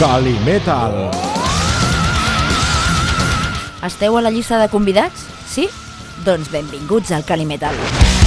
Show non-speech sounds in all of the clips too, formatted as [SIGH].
Calimetal. Esteu a la llista de convidats? Sí? Doncs benvinguts al Calimetal. You're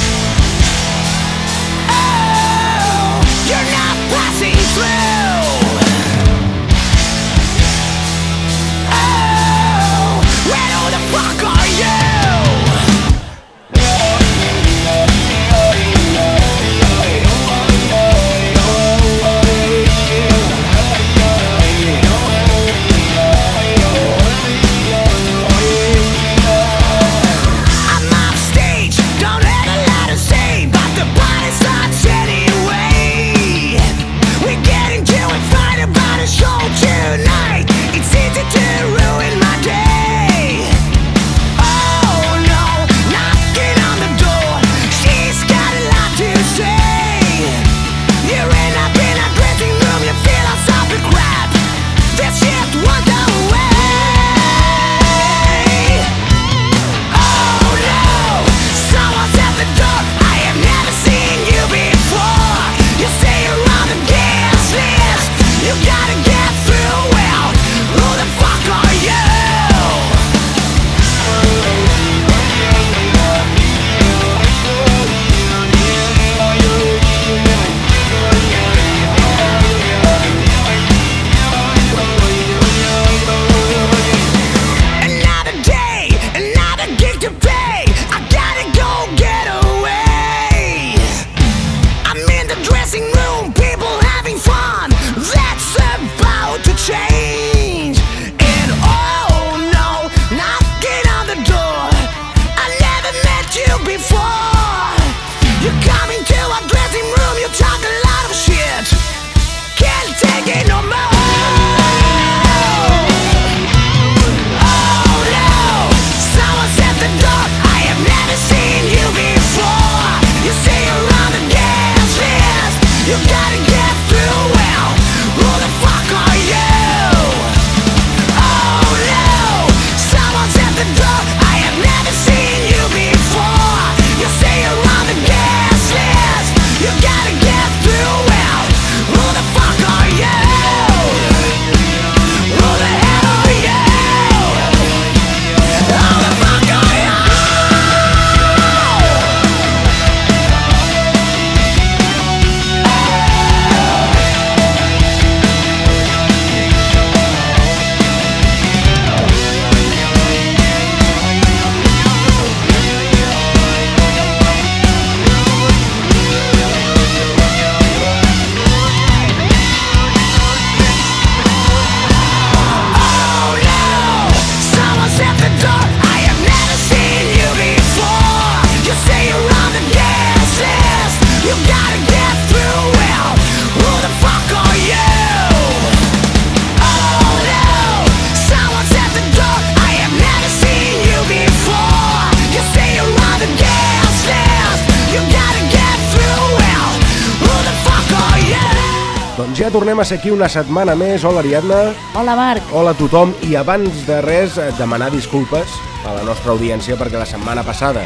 ja tornem a ser aquí una setmana més. Hola, Ariadna. Hola, Marc. Hola a tothom. I abans de res, eh, demanar disculpes a la nostra audiència perquè la setmana passada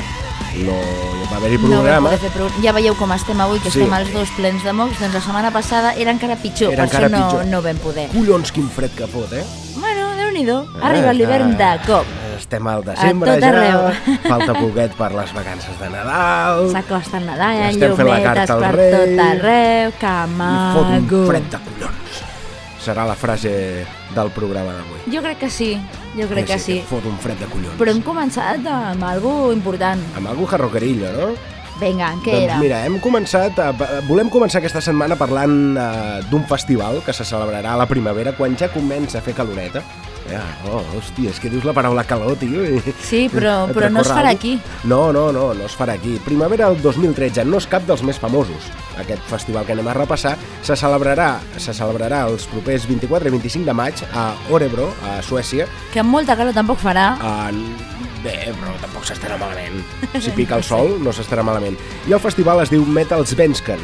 no hi va haver-hi No programa. fer pro... Ja veieu com estem avui, que Sí. estem els dos plens de mocs, doncs la setmana passada era encara pitjor, Era per encara això no, pitjor. no vam poder. Collons, quin fred que fot, eh? Bueno, déu-n'hi-do, arriba l'hivern de cop. Estem al desembre ja, arreu. [LAUGHS] falta poquet per les vacances de Nadal, S'acosta el Nadal, Estem fent la carta al per rei. tot arreu, que i fot un fred de collons. Serà la frase del programa d'avui. Jo crec que sí, jo crec que sí. Fot un fred de collons. Però hem començat amb algo important. Amb algú jarroquerillo, no? Vinga, què doncs era? mira, hem començat, a, volem començar aquesta setmana parlant uh, d'un festival que se celebrarà a la primavera quan ja comença a fer caloreta. Ja, oh, hòstia, és que dius la paraula calor, tio. Sí, però, però no es farà aquí. No, no, no, no es farà aquí. Primavera del 2013 no és cap dels més famosos. Aquest festival que anem a repassar se celebrarà, se celebrarà els propers 24 i 25 de maig a Orebro, a Suècia. Que amb molta calor tampoc farà. En... Bé, però tampoc s'estarà malament. Si pica el sol, no s'estarà malament. I el festival es diu Metal Svensken.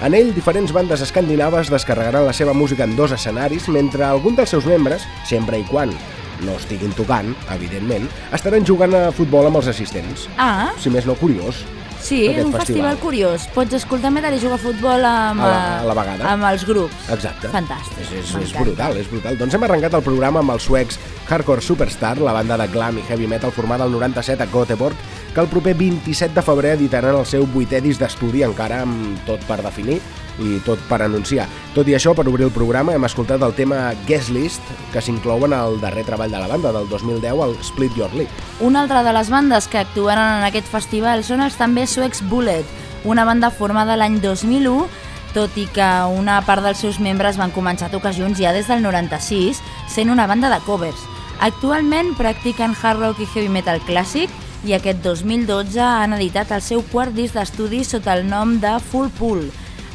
En ell, diferents bandes escandinaves descarregaran la seva música en dos escenaris, mentre algun dels seus membres, sempre i quan no estiguin tocant, evidentment, estaran jugant a futbol amb els assistents. Ah, Si més no, curiós. Sí, aquest un festival. curiós. Pots escoltar metal i jugar a futbol amb, A la- a la vegada. amb els grups. Exacte. Fantàstic. És, és, és brutal, és brutal. Doncs hem arrencat el programa amb els suecs Hardcore Superstar, la banda de glam i heavy metal formada al 97 a Göteborg, que el proper 27 de febrer editaran el seu vuitè disc d'estudi, encara amb tot per definir i tot per anunciar. Tot i això, per obrir el programa, hem escoltat el tema Guest List, que s'inclouen al darrer treball de la banda, del 2010, el Split Your Lip. Una altra de les bandes que actuaran en aquest festival són els també suecs Bullet, una banda formada l'any 2001, tot i que una part dels seus membres van començar a tocar junts ja des del 96, sent una banda de covers. Actualment practiquen hard rock i heavy metal clàssic i aquest 2012 han editat el seu quart disc d'estudi sota el nom de Full Pool.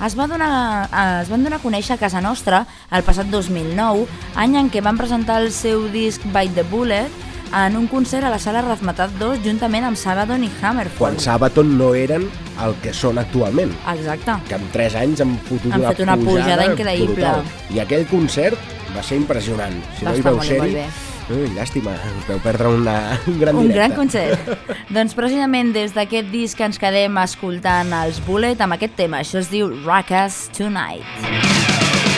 Es, va donar, eh, es van donar a conèixer a casa nostra el passat 2009, any en què van presentar el seu disc Bite the Bullet en un concert a la sala Razmetat 2 juntament amb Sabaton i Hammerfall. Quan Sabaton no eren el que són actualment. Exacte. que en 3 anys han fotut Han una, fet una pujada increïble. brutal. I aquell concert va ser impressionant. Si Va no hi veu molt, ser molt bé. Ui, llàstima, us veu perdre una, un gran Un directe. gran concert. doncs precisament des d'aquest disc ens quedem escoltant els Bullet amb aquest tema. Això es diu Rock Us Tonight.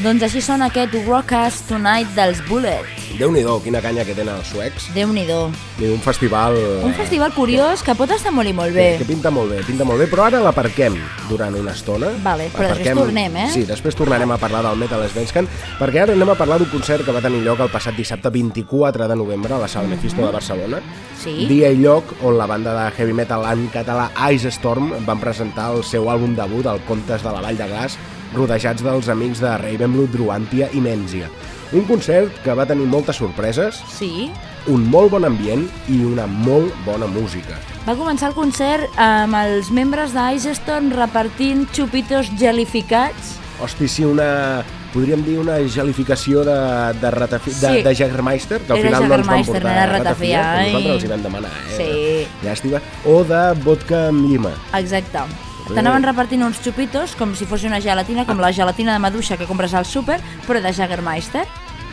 Doncs així són aquest Rock Us Tonight dels Bullet. Déu-n'hi-do, quina canya que tenen els suecs. Déu-n'hi-do. Un festival... Un festival curiós que pot estar molt i molt bé. Que, que pinta molt bé, pinta molt bé, però ara l'aparquem durant una estona. Vale, però després tornem, eh? Sí, després tornarem a parlar del Metal Svenskan, perquè ara anem a parlar d'un concert que va tenir lloc el passat dissabte 24 de novembre a la Sala Mephisto de Barcelona. Sí. Dia i lloc on la banda de heavy metal en català Ice Storm van presentar el seu àlbum debut, el Contes de la Vall de Glas, rodejats dels amics de Ravenblood, Druantia i Menzia. Un concert que va tenir moltes sorpreses, Sí. un molt bon ambient i una molt bona música. Va començar el concert amb els membres d'Ice Storm repartint xupitos gelificats. Hosti, sí, una... Podríem dir una gelificació de, de, ratafi, de, Sí. de Jägermeister, que al Era final no ens van Jägermeister, portar no ratafia, ratafia, que ai. nosaltres els hi vam demanar, eh? Sí. Llàstima. O de vodka amb llima. Exacte. T'anaven repartint uns xupitos com si fos una gelatina, com la gelatina de maduixa que compres al súper, però de Jägermeister,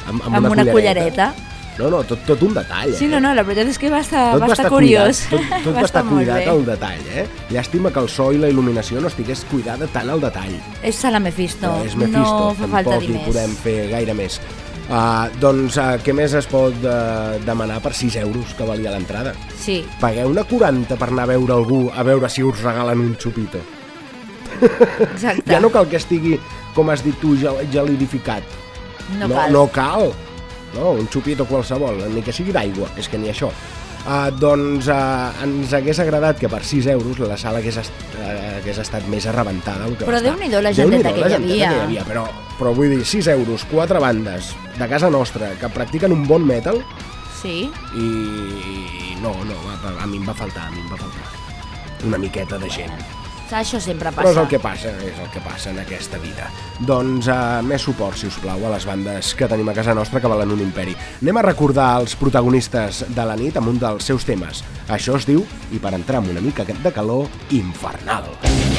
Amb, amb, una, cullereta. No, no, tot, tot un detall, eh? Sí, no, no, la veritat és que va estar, tot va estar cuidat, curiós. tot, tot [LAUGHS] va estar molt cuidat bé. al detall, eh? Llàstima que el so i la il·luminació no estigués cuidada tant al detall. És Sala Mephisto, Però és Mephisto, no fa falta tampoc dir hi més. podem fer gaire més. Uh, doncs uh, què més es pot uh, demanar per 6 euros que valia l'entrada? Sí, Pagueu una 40 per anar a veure algú a veure si us regalen un xupito. exacte. [LAUGHS] Ja no cal que estigui, com has dit tu, gel gelidificat. no, no, cal. no cal. No, un xupito qualsevol, ni que sigui d'aigua, és que ni això. Uh, doncs uh, ens hagués agradat que per 6 euros la sala hagués, est uh, hagués estat més arrebentada que Però. Déu-n'hi-do la genteta Déu-n'hi-do que hi havia. que hi havia però, però vull dir, 6 euros, 4 bandes de casa nostra que practiquen un bon metal Sí, i, i no, no, a, a mi em va faltar, a mi em va faltar una miqueta de gent. Això sempre Però és passa. el que passa, és el que passa en aquesta vida. Doncs uh, més suport, si us plau, a les bandes que tenim a casa nostra que valen un imperi. Anem a recordar els protagonistes de la nit amb un dels seus temes. Això es diu, i per entrar amb una mica de calor, Infernal. Infernal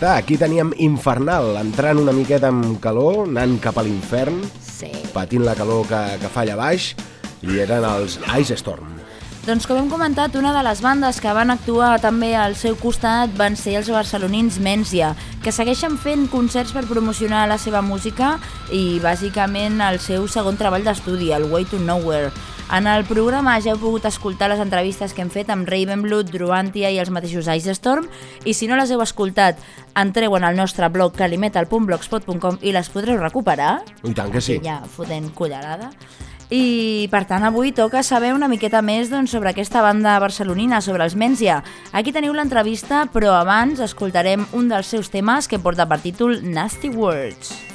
està, aquí teníem Infernal, entrant una miqueta amb calor, anant cap a l'infern, Sí. patint la calor que, que fa allà baix, i eren els Ice Storm. Doncs com hem comentat, una de les bandes que van actuar també al seu costat van ser els barcelonins Mencia, que segueixen fent concerts per promocionar la seva música i bàsicament el seu segon treball d'estudi, el Way to Nowhere. En el programa ja heu pogut escoltar les entrevistes que hem fet amb Ravenblood, Druantia i els mateixos Ice Storm i si no les heu escoltat, entreu en el nostre blog calimetal.blogspot.com i les podreu recuperar I tant que sí. ja fotent cullerada. I per tant avui toca saber una miqueta més doncs, sobre aquesta banda barcelonina, sobre els Mencia. Aquí teniu l'entrevista, però abans escoltarem un dels seus temes que porta per títol Nasty Words.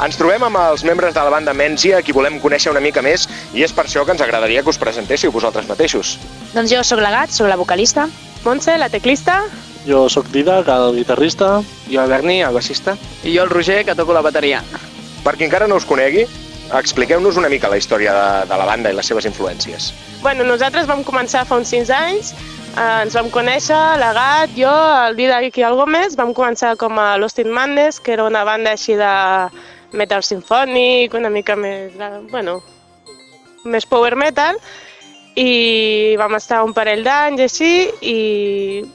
Ens trobem amb els membres de la banda Mensia, a qui volem conèixer una mica més, i és per això que ens agradaria que us presentéssiu vosaltres mateixos. Doncs jo sóc la Gat, sóc la vocalista. Montse, la teclista. Jo sóc Didac, el guitarrista. Jo el Berni, el baixista. I jo el Roger, que toco la bateria. Per qui encara no us conegui, expliqueu-nos una mica la història de, de la banda i les seves influències. Bueno, nosaltres vam començar fa uns 6 anys, eh, ens vam conèixer, la Gat, jo, el Didac i el Gómez, vam començar com a Lost in Madness, que era una banda així de metal sinfònic, una mica més, bueno, més power metal, i vam estar un parell d'anys així, i,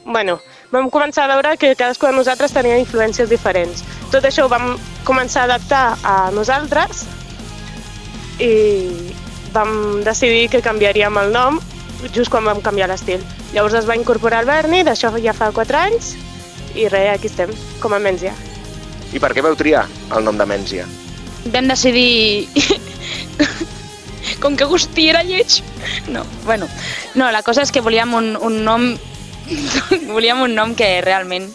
bueno, vam començar a veure que cadascú de nosaltres tenia influències diferents. Tot això ho vam començar a adaptar a nosaltres, i vam decidir que canviaríem el nom just quan vam canviar l'estil. Llavors es va incorporar el Berni, d'això ja fa 4 anys, i res, aquí estem, com a Mensia. I per què vau triar el nom de Mensia? vam decidir... [LAUGHS] Com que Agustí era lleig. No, bueno. No, la cosa és que volíem un, un nom... [LAUGHS] volíem un nom que realment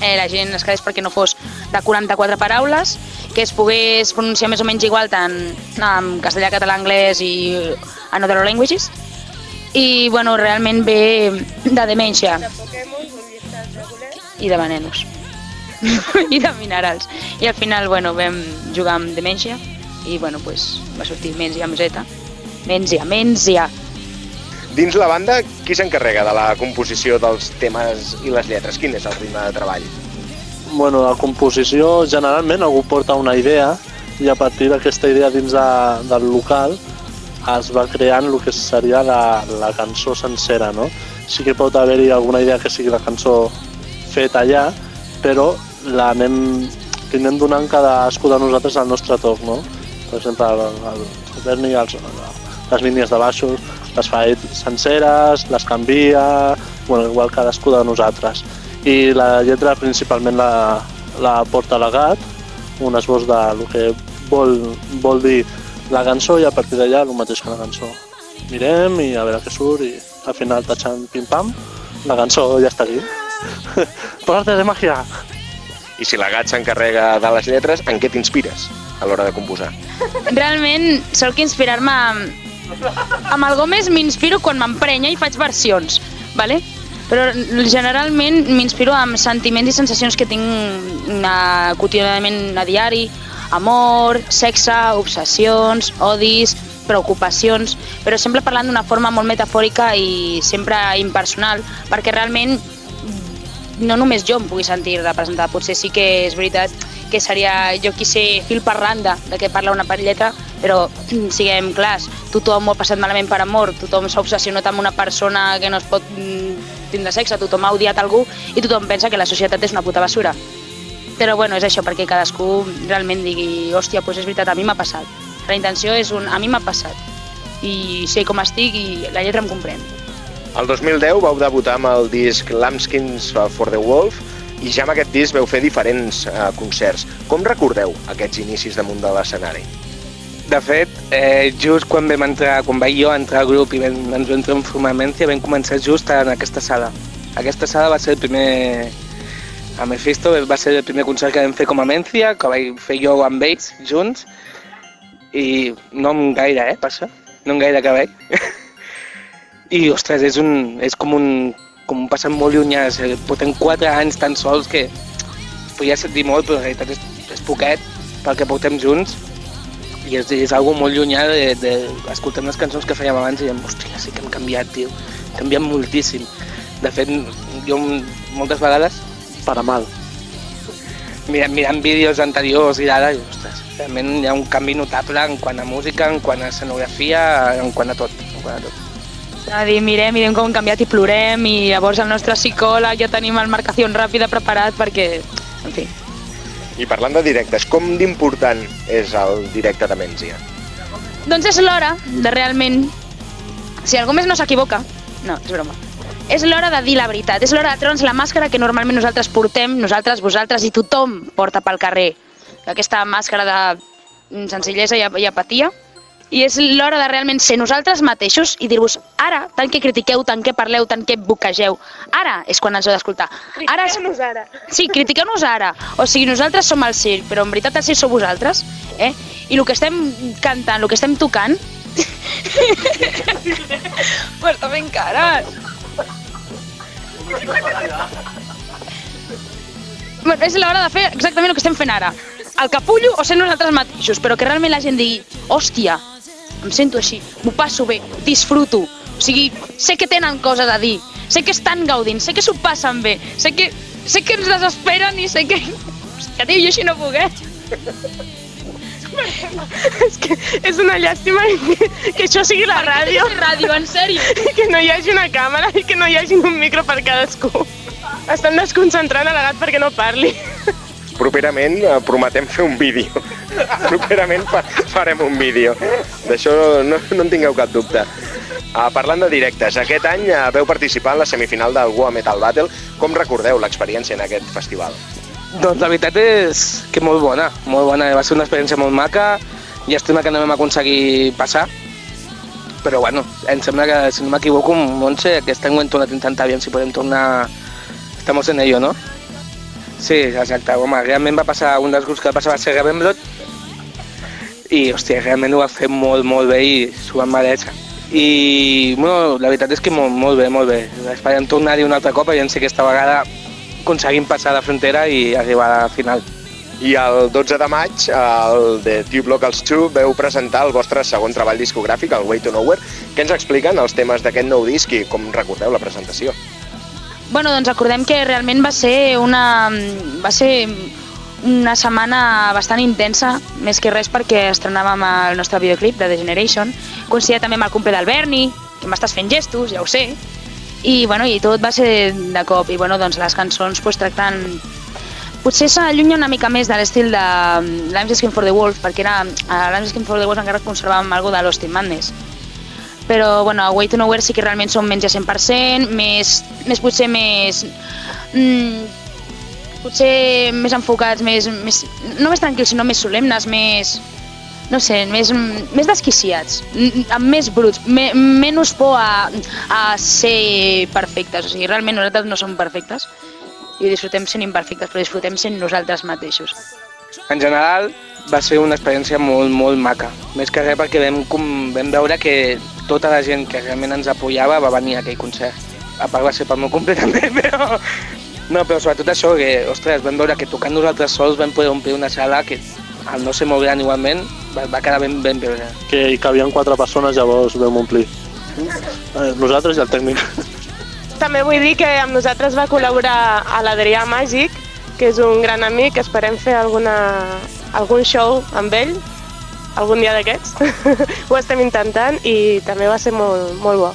eh, la gent es quedés perquè no fos de 44 paraules, que es pogués pronunciar més o menys igual tant en castellà, català, anglès i en other languages. I, bueno, realment ve de demència. I de venenos. [LAUGHS] I de minerals. I al final, bueno, vam jugar amb demència i, bueno, pues, va sortir Menzia amb Z. Menzia, Menzia. Dins la banda, qui s'encarrega de la composició dels temes i les lletres? Quin és el ritme de treball? Bueno, la composició, generalment algú porta una idea i a partir d'aquesta idea dins de, del local es va creant el que seria la, la cançó sencera, no? Sí que pot haver-hi alguna idea que sigui la cançó feta allà, però l'anem que anem donant cadascú de nosaltres al nostre toc, no? Per exemple, el, el, el Berni, els, les línies de baixos, les fa senceres, les canvia, bueno, igual cadascú de nosaltres. I la lletra principalment la, la porta l'Agat, un esbós de el que vol, vol dir la cançó i a partir d'allà el mateix que la cançó. Mirem i a veure què surt i al final tachant pim-pam, la cançó ja està aquí. [LAUGHS] per arte de màgia! I si la Gat s'encarrega de les lletres, en què t'inspires a l'hora de composar? Realment, solc inspirar-me amb, el Gómez m'inspiro quan m'emprenya i faig versions, ¿vale? però generalment m'inspiro amb sentiments i sensacions que tinc a, quotidianament a diari, amor, sexe, obsessions, odis, preocupacions, però sempre parlant d'una forma molt metafòrica i sempre impersonal, perquè realment no només jo em pugui sentir representada, potser sí que és veritat que seria jo qui sé fil per randa de què parla una parelleta, però [CLEARS THROAT] siguem clars, tothom ho ha passat malament per amor, tothom s'ha obsessionat amb una persona que no es pot mm, tindre sexe, tothom ha odiat algú i tothom pensa que la societat és una puta basura. Però bueno, és això, perquè cadascú realment digui, hòstia, doncs és veritat, a mi m'ha passat. La intenció és un, a mi m'ha passat. I sé com estic i la lletra em comprèn. El 2010 vau debutar amb el disc Lambskins for the Wolf i ja amb aquest disc veu fer diferents eh, concerts. Com recordeu aquests inicis damunt de l'escenari? De fet, eh, just quan vam entrar, quan vaig jo entrar al grup i vam, ens vam transformar en Mencia, vam començar just en aquesta sala. Aquesta sala va ser el primer... A Mephisto va ser el primer concert que vam fer com a Mencia, que vaig fer jo amb ells, junts, i no en gaire, eh, passa? No en gaire vaig. [LAUGHS] I, ostres, és, un, és com un, com un passat molt llunyà, portem 4 anys tan sols que es podia sentir molt, però en realitat és, és poquet pel que portem junts i és, és algo molt llunyà de, de escoltem les cançons que fèiem abans i diem, hòstia, sí que hem canviat, tio, hem canviat moltíssim. De fet, jo moltes vegades, Per a mal. mirant, mirant vídeos anteriors i d'ara, ostres, realment hi ha un canvi notable en quant a música, en quant a escenografia, en quant a tot. En quant a tot. A dir, mirem, mirem com hem canviat i plorem i llavors el nostre psicòleg ja tenim el marcació ràpida preparat perquè, en fi, I parlant de directes, com d'important és el directe de Menzia? Doncs és l'hora de realment... Si algú més no s'equivoca... No, és broma. És l'hora de dir la veritat, és l'hora de treure'ns la màscara que normalment nosaltres portem, nosaltres, vosaltres i tothom porta pel carrer. Aquesta màscara de senzillesa i apatia. I és l'hora de realment ser nosaltres mateixos i dir-vos, ara, tant que critiqueu, tant que parleu, tant que boquegeu, ara és quan ens heu d'escoltar. Ara és... Critiqueu-nos ara. Sí, critiqueu-nos ara. O sigui, nosaltres som el circ, però en veritat el circ sou vosaltres. Eh? I el que estem cantant, el que estem tocant... M'està fent cares. Bueno, és l'hora de fer exactament el que estem fent ara. El capullo o ser nosaltres mateixos, però que realment la gent digui, hòstia, em sento així, m'ho passo bé, disfruto. O sigui, sé que tenen coses a dir, sé que estan gaudint, sé que s'ho passen bé, sé que, sé que ens desesperen i sé que... Hòstia, tio, jo així no puc, eh? [LAUGHS] És que és una llàstima [LAUGHS] que, que això sigui la ràdio. Ràdio, en sèrio. [LAUGHS] Que no hi hagi una càmera i que no hi hagi un micro per cadascú. Estan desconcentrant a la gat perquè no parli. Properament eh, prometem fer un vídeo. [LAUGHS] Properament fa, farem un vídeo. D'això no, no en tingueu cap dubte. Uh, parlant de directes, aquest any uh, veu participar en la semifinal del Goa Metal Battle. Com recordeu l'experiència en aquest festival? Doncs la veritat és que molt bona, molt bona. Va ser una experiència molt maca. Llàstima que no vam aconseguir passar. Però bueno, em sembla que, si no m'equivoco, Montse, aquest any ho hem tornat intentar, aviam si podem tornar... Estamos en ello, no? Sí, exacte. Home, realment va passar, un dels grups que va passar va ser Ravenblot i, hòstia, realment ho va fer molt, molt bé i s'ho van mereixer. I, bueno, la veritat és que molt, molt bé, molt bé. Esperem tornar-hi un altre cop, aviam si aquesta vegada aconseguim passar la frontera i arribar a la final. I el 12 de maig, el de Tube Locals 2, veu presentar el vostre segon treball discogràfic, el Way to Nowhere. Què ens expliquen els temes d'aquest nou disc i com recordeu la presentació? Bueno, doncs recordem que realment va ser una, va ser una setmana bastant intensa, més que res perquè estrenàvem el nostre videoclip de The Generation. Coincidia també amb el cumple del Berni, que m'estàs fent gestos, ja ho sé. I, bueno, i tot va ser de cop. I bueno, doncs les cançons pues, tractant... Potser s'allunya una mica més de l'estil de Lime Skin for the Wolf, perquè era, a Lime Skin for the Wolf encara conservàvem alguna de Lost in Madness però bueno, a Way to Nowhere sí que realment som menys de 100%, més, més potser més... Mm, potser més enfocats, més, més, no més tranquils, sinó més solemnes, més, no sé, més, més desquiciats, mm, amb més bruts, me, menys por a, a ser perfectes. O sigui, realment nosaltres no som perfectes i disfrutem sent imperfectes, però disfrutem sent nosaltres mateixos. En general, va ser una experiència molt, molt maca. Més que res perquè vam, com, vam veure que tota la gent que realment ens apoyava va venir a aquell concert. A part va ser pel meu cumple [LAUGHS] també, però... No, però sobretot això, que, ostres, vam veure que tocant nosaltres sols vam poder omplir una sala que, al no ser molt gran igualment, va, va quedar ben, ben bé. Que hi cabien quatre persones, llavors vam omplir. Eh, Nosaltres i el tècnic. També vull dir que amb nosaltres va col·laborar a l'Adrià Màgic, que és un gran amic, esperem fer alguna, algun show amb ell, algun dia d'aquests. [LAUGHS] Ho estem intentant i també va ser molt, molt bo.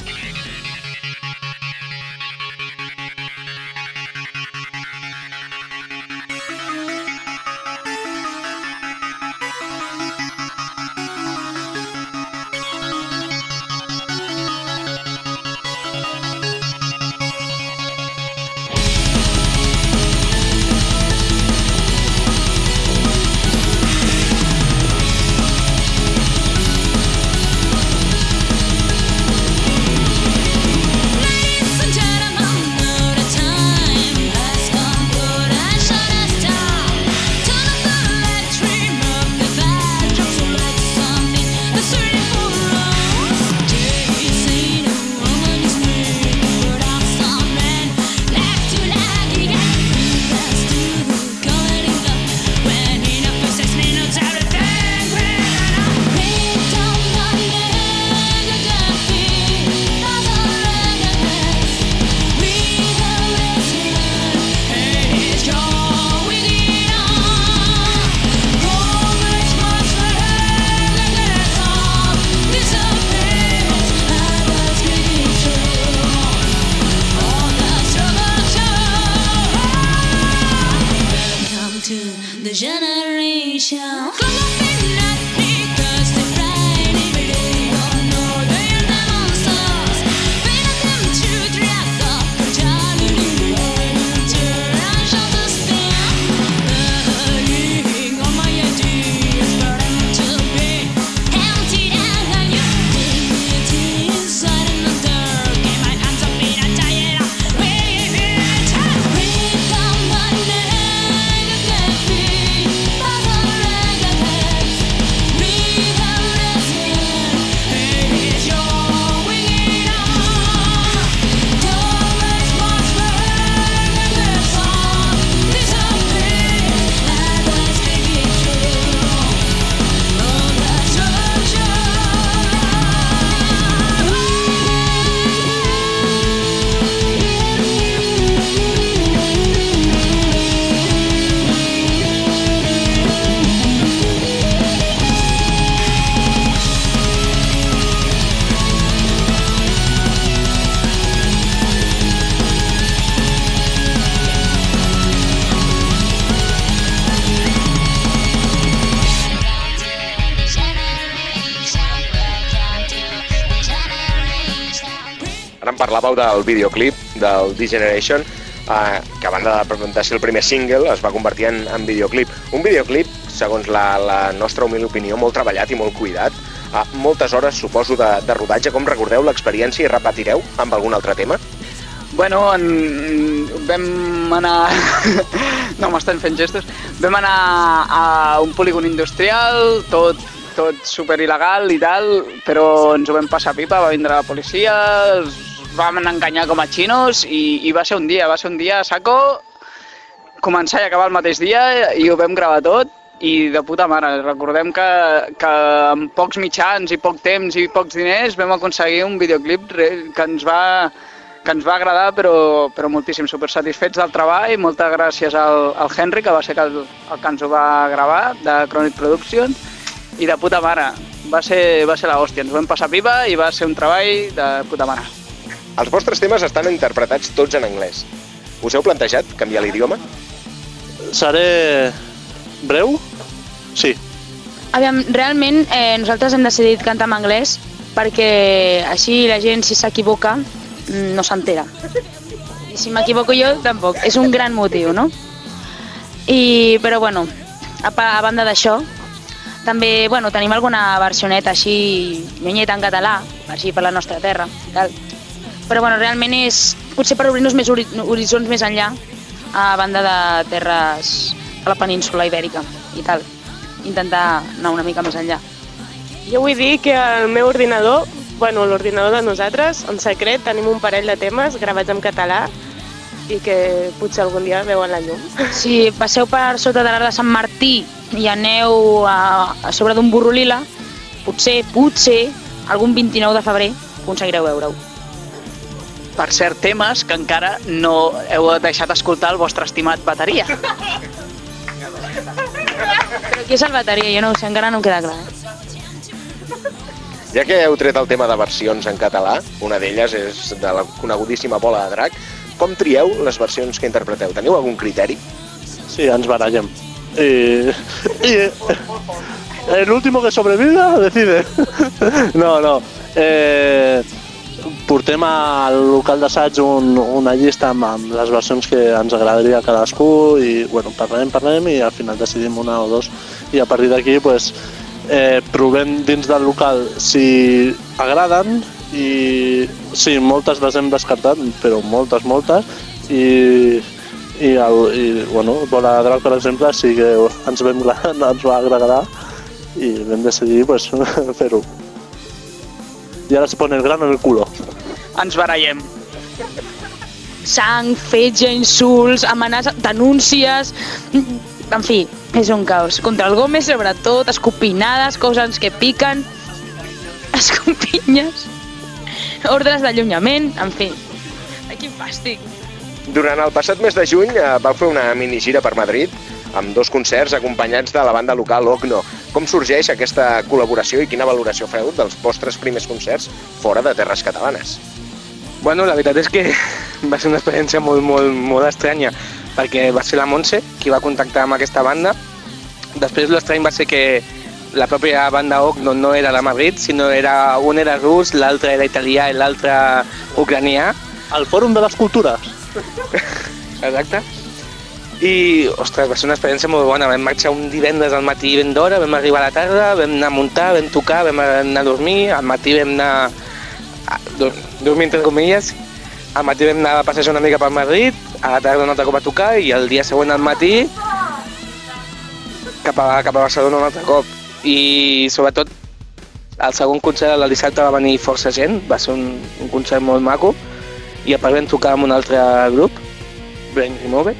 Parlàveu del videoclip del D-Generation. eh, que a banda de, de ser el primer single es va convertir en, en videoclip. Un videoclip, segons la, la nostra humil opinió, molt treballat i molt cuidat, a moltes hores, suposo, de, de rodatge. Com recordeu l'experiència i repetireu amb algun altre tema? Bueno, en... vam anar... [LAUGHS] no, m'estan fent gestos. Vam anar a un polígon industrial, tot, tot super il·legal i tal, però ens ho vam passar pipa, va vindre la policia, els vam enganyar com a xinos i, i va ser un dia, va ser un dia a saco, començar i acabar el mateix dia i ho vam gravar tot i de puta mare. Recordem que, que amb pocs mitjans i poc temps i pocs diners vam aconseguir un videoclip que ens va, que ens va agradar, però, però moltíssim, super satisfets del treball, moltes gràcies al, al Henry, que va ser el, el que ens ho va gravar, de Chronic Productions, i de puta mare, va ser, va ser la hòstia, ens ho vam passar pipa i va ser un treball de puta mare. Els vostres temes estan interpretats tots en anglès. Us heu plantejat canviar l'idioma? Seré breu? Sí. Aviam, realment eh, nosaltres hem decidit cantar en anglès perquè així la gent, si s'equivoca, mm, no s'entera. I si m'equivoco jo, tampoc. És un gran motiu, no? I, però bueno, a, a banda d'això, també bueno, tenim alguna versioneta així nyonyeta en català, així per la nostra terra i tal. Però bueno, realment és potser per obrir-nos més hori horitzons més enllà a banda de terres a la península ibèrica i tal. Intentar anar una mica més enllà. Jo vull dir que el meu ordinador, bueno, l'ordinador de nosaltres, en secret, tenim un parell de temes gravats en català i que potser algun dia veuen la llum. [LAUGHS] Si passeu per sota de l'arc de Sant Martí i aneu a, a sobre d'un burro lila, potser, potser, algun 29 de febrer aconseguireu veure-ho. Per cert, temes que encara no heu deixat escoltar el vostre estimat bateria. Però qui és el bateria? Jo no ho sé, encara no em queda clar. Eh? Ja que heu tret el tema de versions en català, una d'elles és de la conegudíssima Bola de Drac, com trieu les versions que interpreteu? Teniu algun criteri? Sí, ens barallem. Y, y el último que sobreviva decide. [LAUGHS] No, no. Eh, portem al local d'assaig un, una llista amb, amb les versions que ens agradaria a cadascú i bueno, parlem, parlem i al final decidim una o dos i a partir d'aquí pues, eh, provem dins del local si agraden i sí, moltes les hem descartat, però moltes, moltes i, i, el, i bueno, Bola de Drac, per exemple, sí que ens, vam, [LAUGHS] ens va agradar i vam decidir pues, [LAUGHS] fer-ho. I ara se pone el grano en el culo. Ens barallem. Sang, fetge, insults, amenaces, denúncies... En fi, és un caos. Contra el Gómez, sobretot, escopinades, coses que piquen, [LAUGHS] escopinyes, ordres d'allunyament, en fi. Ai, quin fàstic. Durant el passat mes de juny eh, vau fer una minigira per Madrid amb dos concerts acompanyats de la banda local Ogno. Com sorgeix aquesta col·laboració i quina valoració feu dels vostres primers concerts fora de terres catalanes? Bueno, la veritat és que [LAUGHS] va ser una experiència molt, molt, molt estranya, perquè va ser la Montse qui va contactar amb aquesta banda. Després l'estrany va ser que la pròpia banda OC no, no era de Madrid, sinó era, un era rus, l'altre era italià i l'altre ucranià. Al Fòrum de les Cultures. [LAUGHS] Exacte. I, ostres, va ser una experiència molt bona. Vam marxar un divendres al matí ben d'hora, vam arribar a la tarda, vam anar a muntar, vam tocar, vam anar a dormir, al matí vam anar a dormir entre comilles, al matí vam anar a passejar una mica per Madrid, a la tarda un altre cop a tocar i el dia següent al matí cap a, cap a Barcelona un altre cop. I sobretot el segon concert el dissabte va venir força gent, va ser un, un concert molt maco i a part vam tocar amb un altre grup, Brain Remove,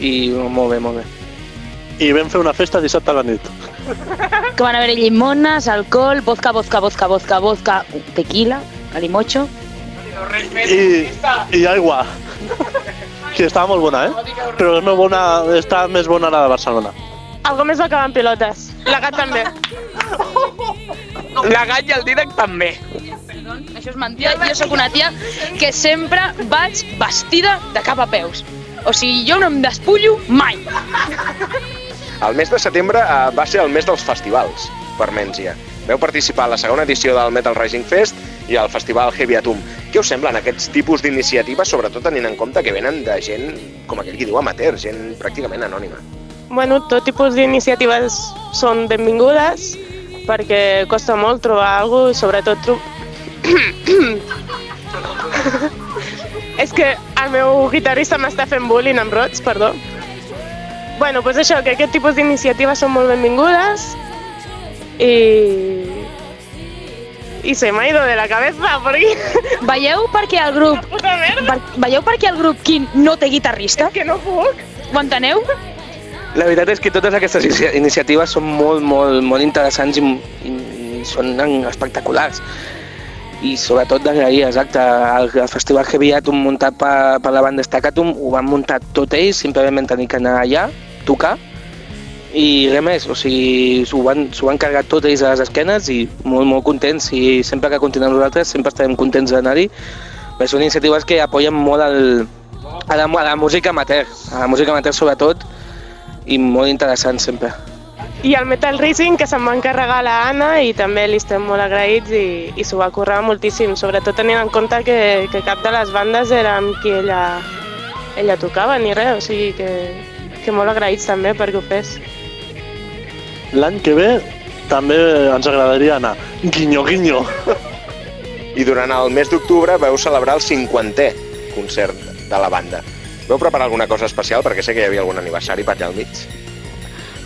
i molt bé, molt bé. I vam fer una festa dissabte a la nit. Que van haver llimones, alcohol, vodka, vodka, vodka, vodka, vodka, tequila, calimocho. I, i aigua. Sí, estava molt bona, eh? Però és molt bona, està més bona la de Barcelona. Algo més va acabar en pilotes. La gat també. La gat i el Didac també. Això és mentida, jo sóc una tia que sempre vaig vestida de cap a peus. O sigui, jo no em despullo mai. El mes de setembre eh, va ser el mes dels festivals per Mènsia. Veu participar a la segona edició del Metal Rising Fest i al festival Heavy Atom. Què us semblen aquests tipus d'iniciatives, sobretot tenint en compte que venen de gent, com aquell qui diu, amateur, gent pràcticament anònima? Bueno, tot tipus d'iniciatives són benvingudes perquè costa molt trobar alguna cosa i sobretot tro... [CLEARS THROAT] [CLEARS THROAT] És que el meu guitarrista m'està fent bullying amb rots, perdó. Bueno, doncs això, que aquest tipus d'iniciatives són molt benvingudes i... I se m'ha ido de la cabeza, perquè... Veieu per què el grup... Puta merda! Per, veieu per què el grup Quin no té guitarrista? Que no puc! Ho enteneu? La veritat és que totes aquestes inici- iniciatives són molt, molt, molt interessants i, i, i són espectaculars. I sobretot d'agrair, exacte, el, el Festival Heaviatum muntat per, per la banda Staccatum ho van muntar tot ells, simplement tenir que anar allà, tocar, i res més, o sigui, s'ho van, van carregar tot ells a les esquenes i molt, molt contents i sempre que continuem nosaltres sempre estarem contents d'anar-hi. Bé, Són iniciatives que apoyen molt el, a, la, a la música amateur, a la música amateur sobretot, i molt interessant sempre. I el Metal Racing, que se'n va encarregar la Anna i també li estem molt agraïts i, i s'ho va currar moltíssim, sobretot tenint en compte que, que cap de les bandes era amb qui ella, ella tocava ni res, o sigui que, que molt agraïts també perquè ho fes. L'any que ve també ens agradaria anar. Guinyo, guinyo. I durant el mes d'octubre veu celebrar el 50è concert de la banda. Veu preparar alguna cosa especial? Perquè sé que hi havia algun aniversari per allà al mig.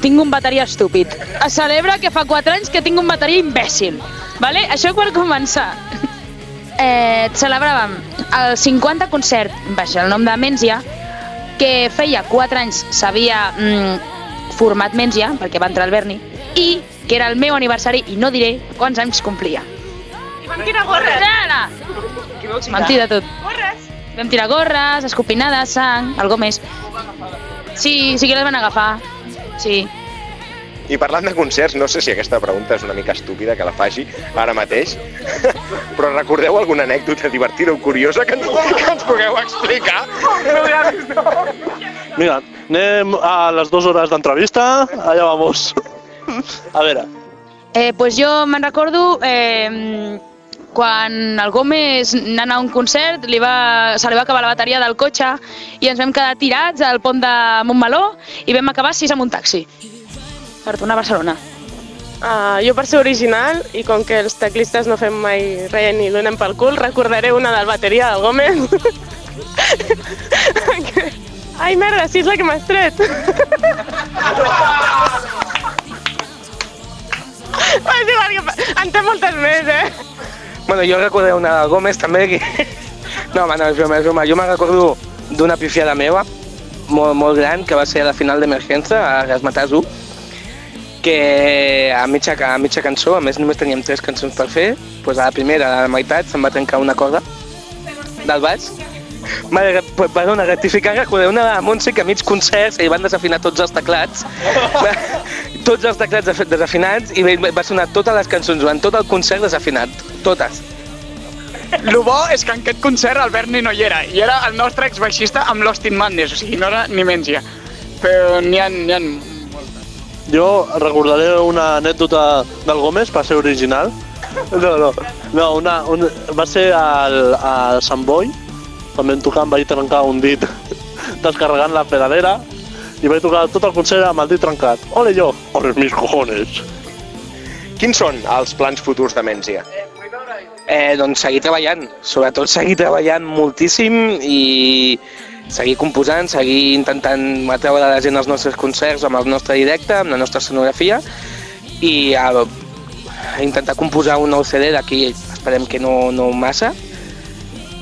Tinc un bateria estúpid. Es celebra que fa 4 anys que tinc un bateria imbècil. Vale? Això per començar. [LAUGHS] Eh, celebràvem el 50 concert, vaja, el nom de Mensia, que feia 4 anys s'havia mm, format Mensia, perquè va entrar el Berni, i que era el meu aniversari i no diré quants anys complia. I van tirar gorres! Ara! Mentida tot. Gorres! Vam tirar gorres, escopinades, sang, algo més. Sí, sí que les van agafar. Sí. I parlant de concerts, no sé si aquesta pregunta és una mica estúpida que la faci ara mateix, [LAUGHS] però recordeu alguna anècdota divertida o curiosa que ens, [LAUGHS] que ens pugueu explicar? Mira, anem a les dues hores d'entrevista, allà vamos. A veure, Eh, pues jo me'n recordo eh, quan el Gómez anant a un concert li va, se li va acabar la bateria del cotxe i ens vam quedar tirats al pont de Montmeló i vam acabar sis amb un taxi per tornar a Barcelona. Uh, jo per ser original i com que els teclistes no fem mai res ni donem pel cul, recordaré una del bateria del Gómez. [LAUGHS] Ai, merda, si és la que m'has tret. [LAUGHS] Va, que fa- en té moltes més, eh? Bueno, jo recordo una de Gómez també, que... [LAUGHS] No, home, no, és broma, és broma. Jo me'n recordo d'una pifiada meva, molt, molt gran, que va ser a la final d'emergència, a Rasmatàs 1, que a mitja, a mitja cançó, a més només teníem tres cançons per fer, doncs a la primera, a la meitat, se'm va trencar una cosa del baix. Perdona, rectificant, recordeu una de la Montse que a mig concert se li van desafinar tots els teclats, tots els teclats desafi- desafinats i va va sonar totes les cançons durant tot el concert desafinat, totes. El bo és que en aquest concert el Berni no hi era, i era el nostre exbaixista amb l'Austin Madness, o sigui, no era ni menys ja. Però n'hi ha, n'hi ha jo recordaré una anècdota del Gómez, per ser original. No, no, no una, un, va ser al, al Sant Boi, quan vam tocar em vaig trencar un dit [LAUGHS] descarregant la pedalera i vaig tocar tot el concert amb el dit trencat. Ole jo! Ole mis cojones! Quins són els plans futurs de Menzia? Eh, doncs seguir treballant, sobretot seguir treballant moltíssim i seguir composant, seguir intentant atreure la gent als nostres concerts amb el nostre directe, amb la nostra escenografia i a, a intentar composar un nou CD d'aquí, esperem que no, no massa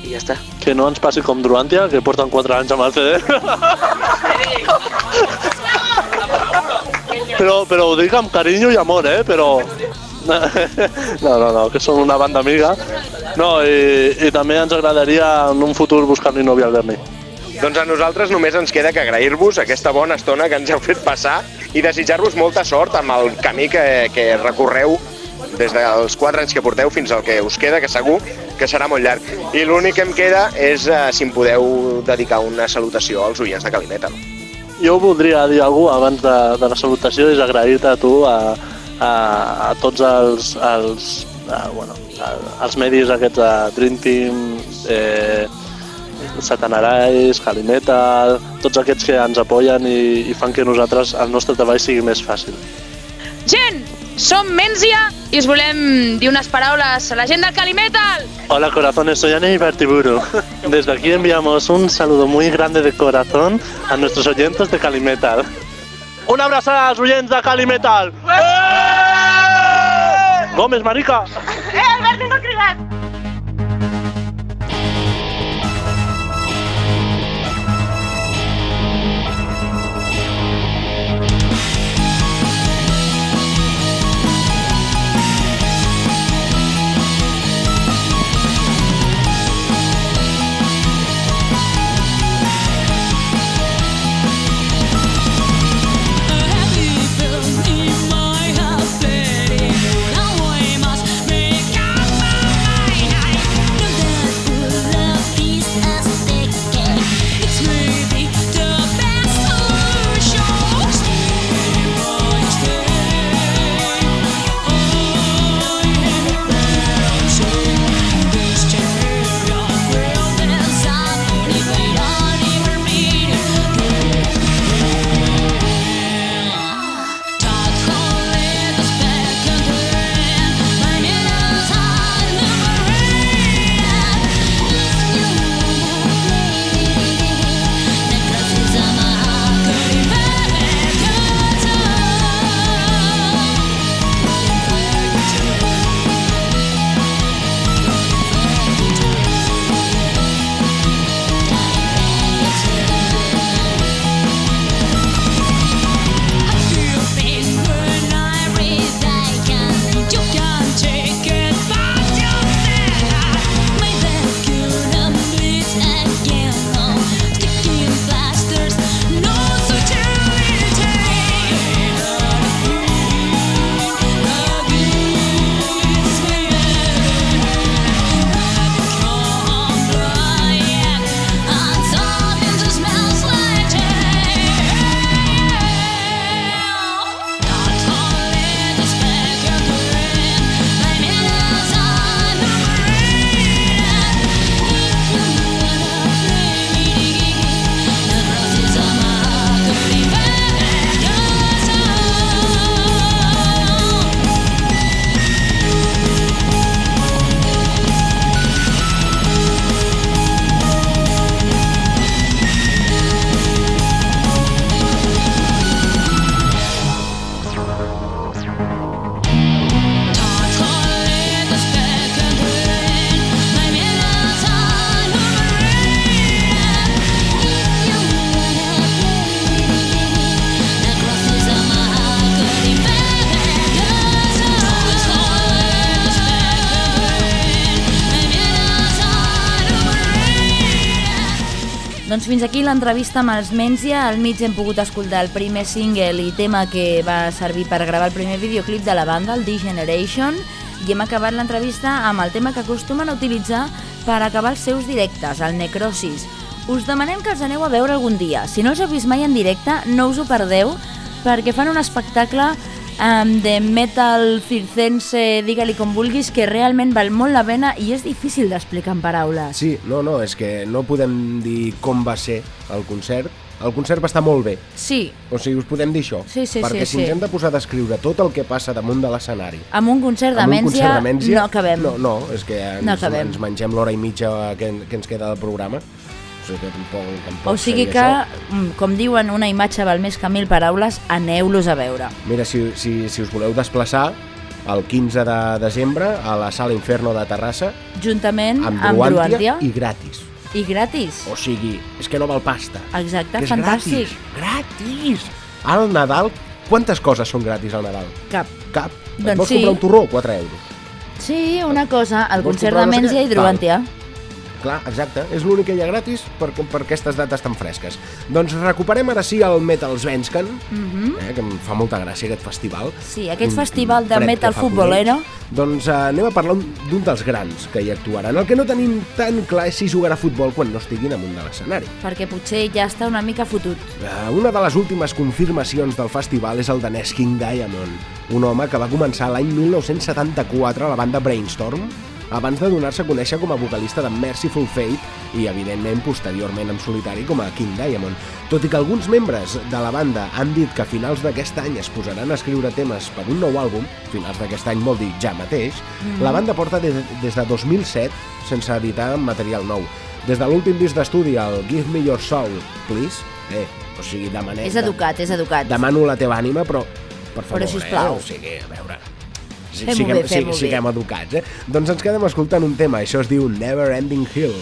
i ja està. Que no ens passi com Durantia, que porten 4 anys amb el CD. però, però ho dic amb carinyo i amor, eh? Però... No, no, no, que són una banda amiga. No, i, i també ens agradaria en un futur buscar-li nòvia al Berni. Doncs a nosaltres només ens queda que agrair-vos aquesta bona estona que ens heu fet passar i desitjar-vos molta sort amb el camí que, que recorreu des dels 4 anys que porteu fins al que us queda, que segur que serà molt llarg. I l'únic que em queda és eh, si em podeu dedicar una salutació als oients de Calimeta. Jo voldria dir alguna cosa abans de, de la salutació, és agrair-te a tu, a, a, a tots els, els eh, bueno, eh, els medis aquests de Dream Team, eh, Satanarais, Halimetal, tots aquests que ens apoyen i, i fan que nosaltres el nostre treball sigui més fàcil. Gent, som Menzia i us volem dir unes paraules a la gent del Calimetal. Hola corazones, soy Ana Ibertiburu. Desde aquí enviamos un saludo muy grande de corazón a nuestros oyentes de Calimetal. Una abraçada als oyents de Calimetal! Gómez, marica! Eh, Albert, no cridat! L'entrevista amb els Menzia. Al mig hem pogut escoltar el primer single i tema que va servir per gravar el primer videoclip de la banda, el D-Generation, i hem acabat l'entrevista amb el tema que acostumen a utilitzar per acabar els seus directes, el Necrosis. Us demanem que els aneu a veure algun dia. Si no els heu vist mai en directe, no us ho perdeu, perquè fan un espectacle um, de metal circense, digue-li com vulguis, que realment val molt la pena i és difícil d'explicar en paraules. Sí, no, no, és que no podem dir com va ser el concert. El concert va estar molt bé. Sí, O sigui, us podem dir això. Sí, sí, perquè sí, si sí. ens hem de posar a descriure tot el que passa damunt de l'escenari amb un concert de no acabem. No, no, és que ens, No acabem. ens mengem l'hora i mitja que, que ens queda del programa. O sigui que tampoc, tampoc O sigui que, això. mm, com diuen, una imatge val més que mil paraules, aneu-los a veure. Mira, si, si, si us voleu desplaçar el 15 de desembre a la Sala Inferno de Terrassa Juntament amb Bruantia i gratis. i gratis. O sigui, és que no val pasta. Exacte, que és fantàstic. Gratis, gratis. Al Nadal, quantes coses són gratis al Nadal? Cap. Cap. Et Doncs vols sí. comprar un torró? 4 euros. Sí, una cosa, el concert de no sé Menzia què? Clar, exacte. És l'únic que hi ha gratis per, per aquestes dates tan fresques. Doncs recuperem ara sí el Metal Svenskan, Mhm. eh, que em fa molta gràcia aquest festival. Sí, aquest festival de metal futbolero. Doncs eh, anem a parlar un- d'un dels grans que hi actuaran. El que no tenim tan clar és si jugarà a futbol quan no estiguin amunt de l'escenari. Perquè potser ja està una mica fotut. Eh, Una de les últimes confirmacions del festival és el danès King Diamond, un home que va començar l'any 1974 a la banda Brainstorm, abans de donar-se a conèixer com a vocalista de Merciful Fate i, evidentment, posteriorment en solitari com a King Diamond. Tot i que alguns membres de la banda han dit que a finals d'aquest any es posaran a escriure temes per un nou àlbum, finals d'aquest any vol dir ja mateix, Mhm. la banda porta des, des de 2007 sense editar material nou. Des de l'últim disc d'estudi, el Give Me Your Soul, Please, eh, o sigui, demanem... És educat, és educat. Demano la teva ànima, però per favor, Però, sisplau. eh? O sigui, a veure... Siguem, bé, fem-ho si, bé. siguem educats, eh? Doncs ens quedem escoltant un tema, això es diu Never Ending Hill.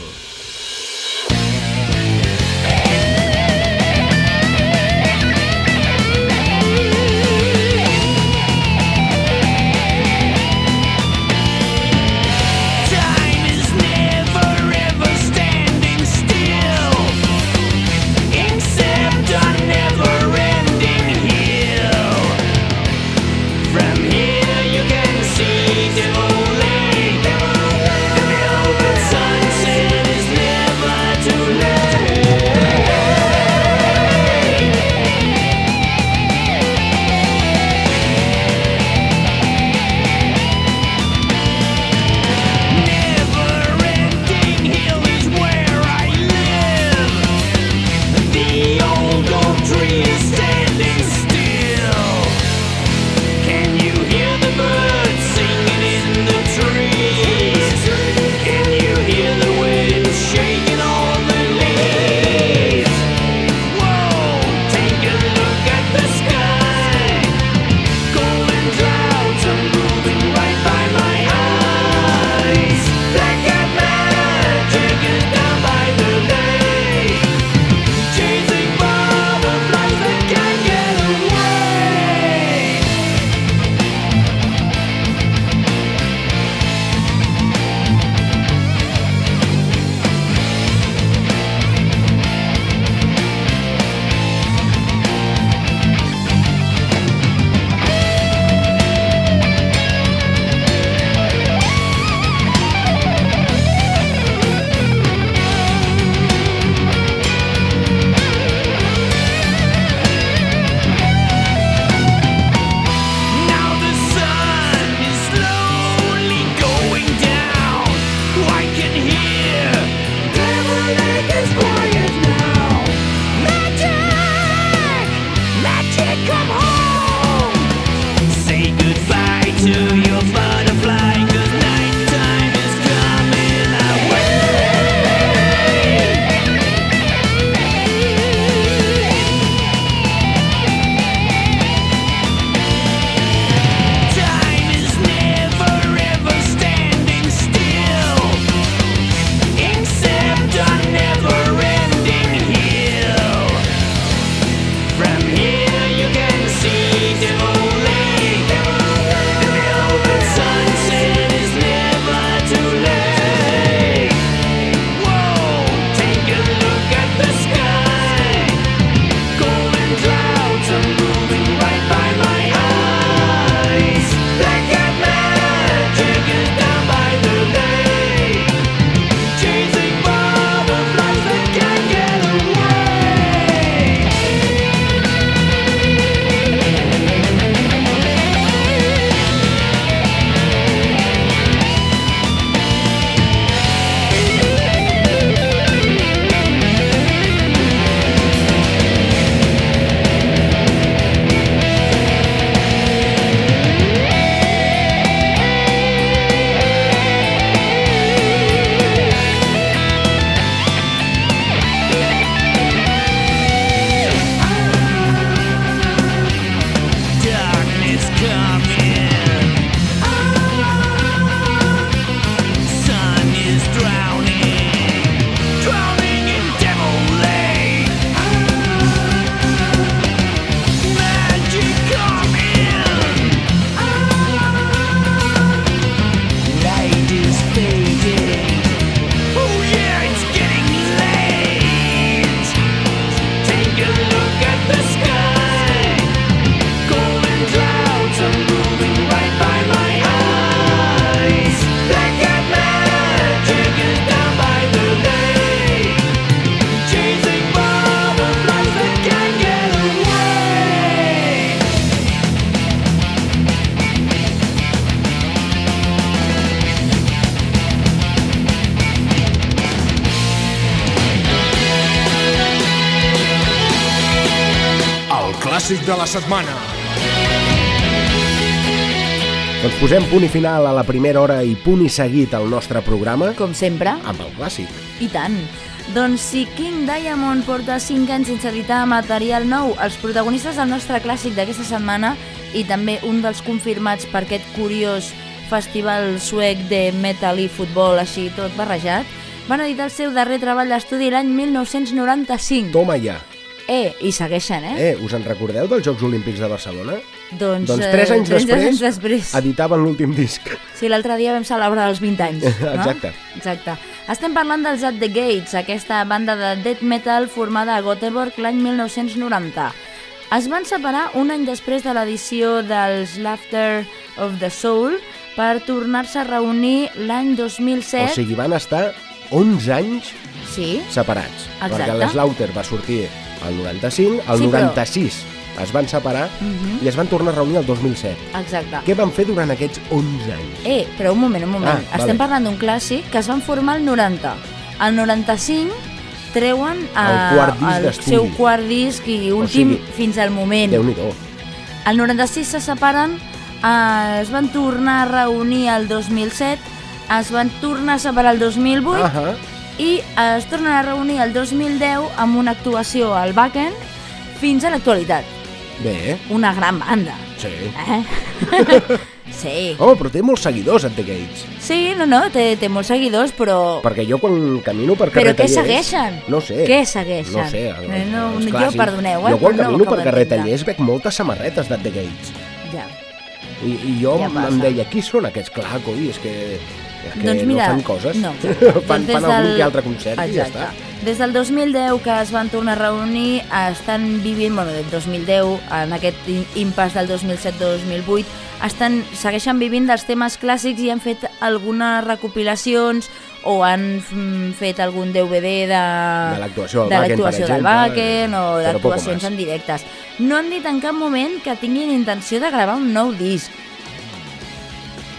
Clàssic de la setmana. Doncs posem punt i final a la primera hora i punt i seguit al nostre programa Com sempre. amb el clàssic. I tant. Doncs si King Diamond porta 5 anys sense editar material nou, els protagonistes del nostre clàssic d'aquesta setmana i també un dels confirmats per aquest curiós festival suec de metal i futbol així tot barrejat, van editar el seu darrer treball d'estudi l'any 1995. Toma ja. Eh, i segueixen, eh? Eh, us en recordeu dels Jocs Olímpics de Barcelona? Doncs, doncs eh, tres anys després, anys després. editaven l'últim disc. Sí, l'altre dia vam celebrar els 20 anys, [LAUGHS] no? Exacte. Exacte. Estem parlant dels At the Gates, aquesta banda de death metal formada a Göteborg l'any 1990. Es van separar un any després de l'edició dels Laughter of the Soul per tornar-se a reunir l'any 2007. O sigui, van estar 11 anys Sí, separats. Exacte. Perquè l'Slaughter va sortir el 95, el Sí, però- 96 es van separar Mhm. i es van tornar a reunir el 2007. exacte. Què van fer durant aquests 11 anys? Eh, però un moment, un moment. Ah, vale. Estem parlant d'un clàssic que es van formar al 90. Al 95 treuen eh, El quart disc el seu quart disc i últim sigui, fins al moment. Déu-n'hi-do. El 96 se separen, eh, es van tornar a reunir el 2007, es van tornar a separar el 2008 Ahà. I es tornen a reunir el 2010 amb una actuació al Backend fins a l'actualitat. Bé, Una gran banda. sí. Eh? [LAUGHS] sí. Home, però té molts seguidors, At The Gates. Sí, no, no, té, té molts seguidors, però... Perquè jo quan camino per Però carrer què Tallers... segueixen? No sé. Què segueixen? No sé. Eh, no, els jo, clàssics. perdoneu, eh, Jo quan però no camino acabo per. Tallers veig moltes samarretes d'At The Gates. Ja. I, i jo Ja em deia, qui són aquests? Clar, coi, és que, és que Doncs mira, no fan coses. no, [LAUGHS] fan Doncs fan algun del- que altre concert i ja Exacte. està. Des del 2010 que es van tornar a reunir, estan vivint, bueno, del 2010, en aquest impàs del 2007-2008, estan, segueixen vivint dels temes clàssics i han fet algunes recopilacions o han mm, fet algun DVD de, De l'actuació del de del Wacken o d'actuacions en directes. No han dit en cap moment que tinguin intenció de gravar un nou disc.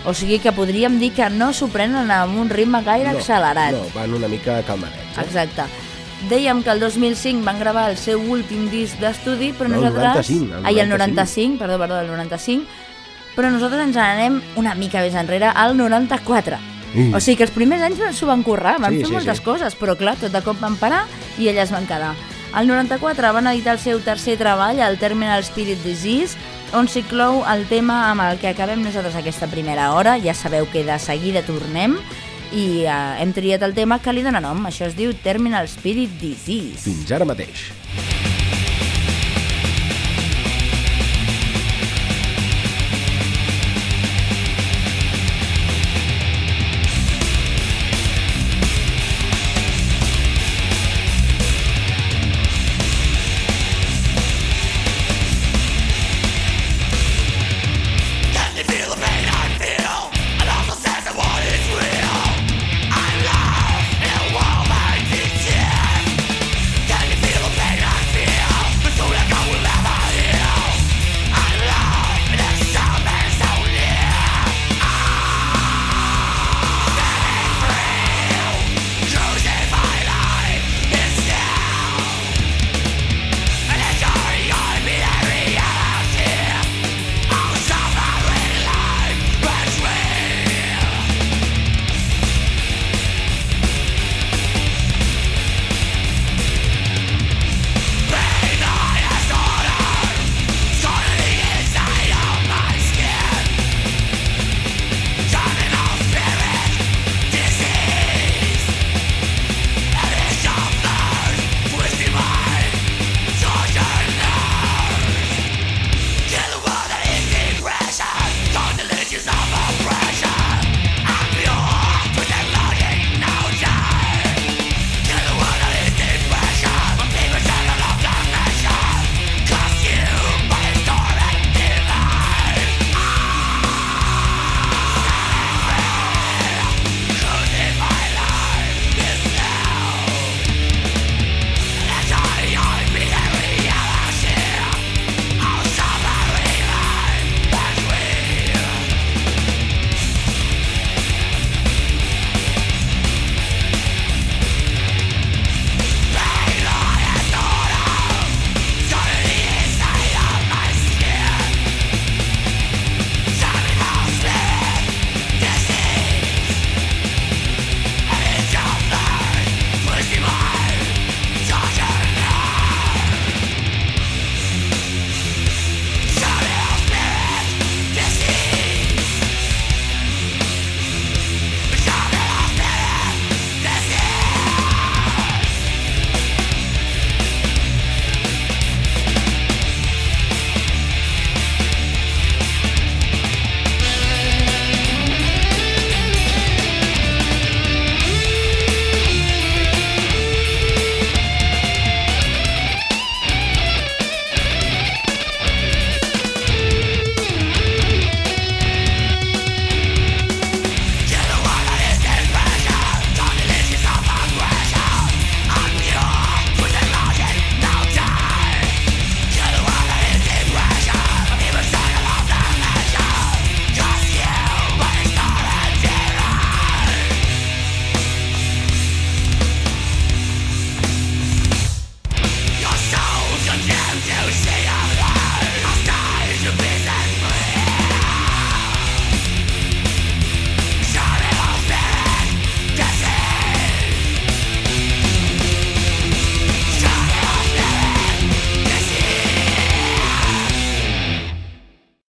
O sigui que podríem dir que no s'ho prenen amb un ritme gaire no, accelerat. No, van una mica calmadets. Eh? Exacte. Dèiem que el 2005 van gravar el seu últim disc d'estudi, però No, el nosaltres... 95, el Ai, el 95, 95. perdó, perdó, el 95. Però nosaltres ens n'anem una mica més enrere, al 94. Mm. O sigui que els primers anys s'ho van currar, van Sí, fer sí, moltes sí. coses, però clar, tot de cop van parar i elles van quedar. Al 94 van editar el seu tercer treball, el Terminal Spirit Disease, on s'inclou el tema amb el que acabem nosaltres aquesta primera hora. Ja sabeu que de seguida tornem i eh, hem triat el tema que li dona nom. Això es diu Terminal Spirit Disease. Fins ara mateix.